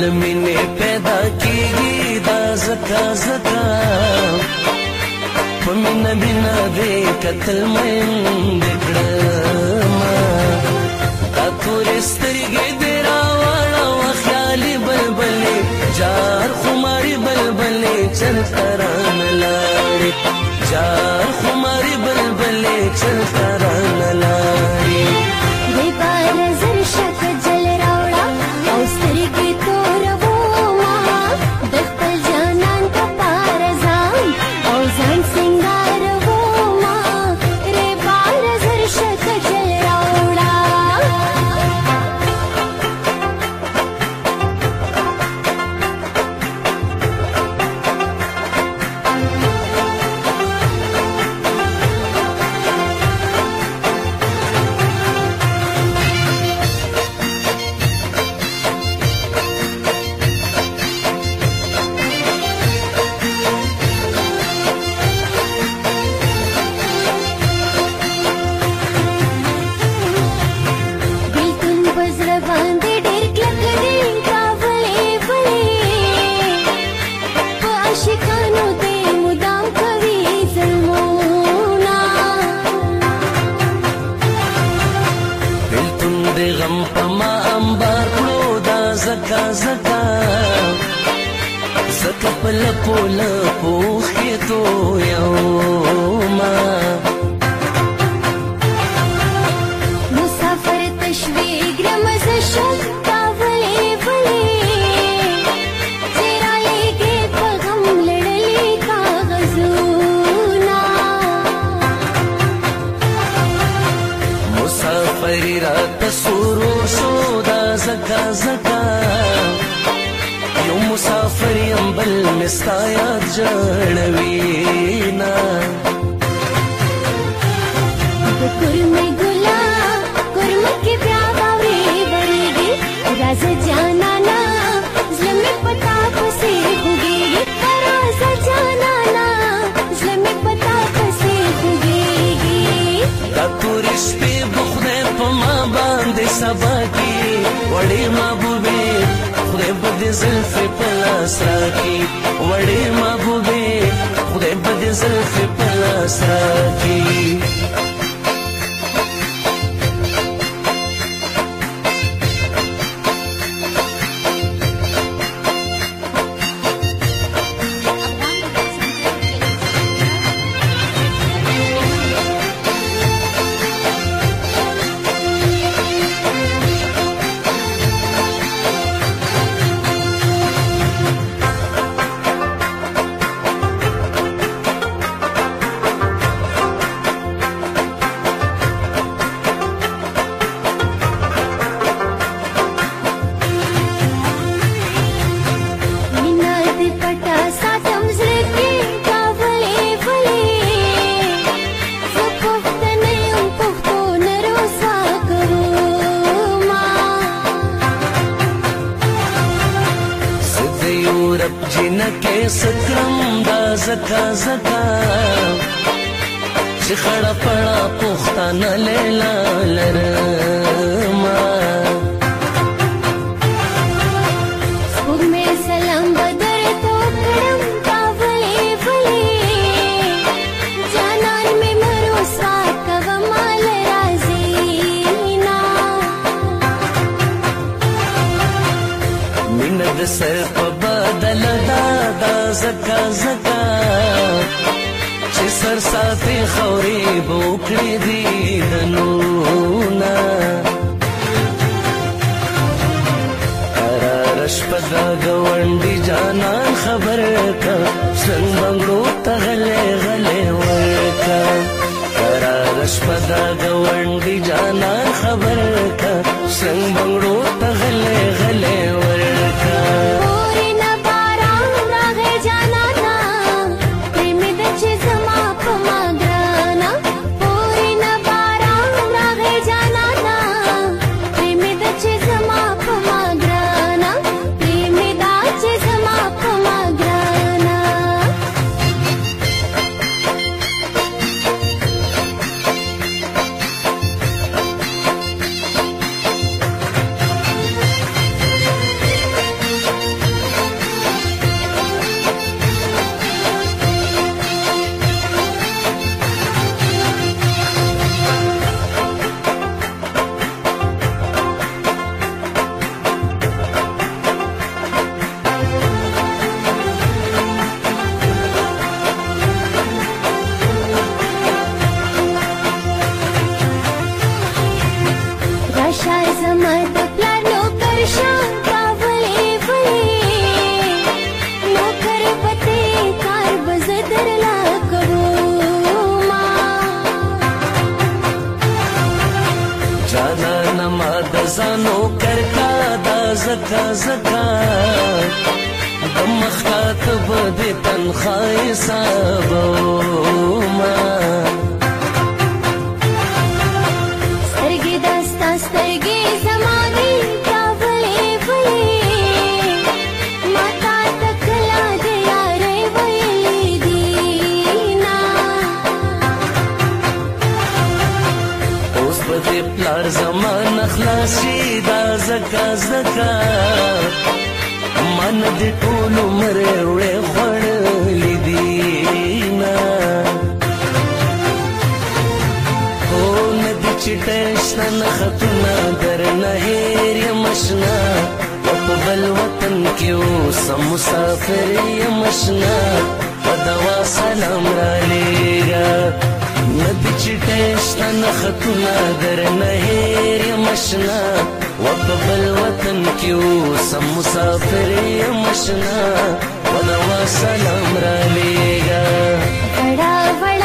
له مینې پیدا کیږي دا زکا زکا په مینه مینه دې قتل مېن دکړم تا تورې سترګې دې راوړه و خیالي بلبلې جار خماري بلبلې چرته رانه لاړې جار خماري په لپو لپو خېدو یو ما مسافر تشوي ګرم زشل مسافر را تصورو شو دا زکا زکا یم بل مسکایا جړوي نا کورمه ګلا کورمه کې بیا باوري ورېږي راز جانا نا زلم پتا پسې هوګي راز جانا نا زلم پتا پسې هوګي دا کور شپې بخره په ما باندې سبا کې وړې ما بوبې خدای به دې زلفې په لاس راکړي وړې محبوبې خدای به دې زلفې په لاس راکړي سکرم دا زکا زکا چې خړه پړه پښتانه لیلا لرما سر په زکا زکا چې سر ساتي خوري بوکړي دي دنونه شپد غونډي جانان خبر کا څنګه بنگلو تغلې غلې ورکا قرار شپد غونډي جانان خبر زکا دا زکا زکا دم مخات بده تنخواه حسابو ما سترګې دستا سترګې زما دي هر زمان خلاصي دا زکا زکا من دې ټول عمر وړې خړلې دي نا هو ندی چټه شنه خطونه در نه هېر مشنا په بل وطن کې اوس مسافر یم مشنا په دوا سلام را لېګا نبچټېستا نخطونه در نه هېر مشنا وببل وطن کیو سم مسافر مشنا ونوا سلام را لېګا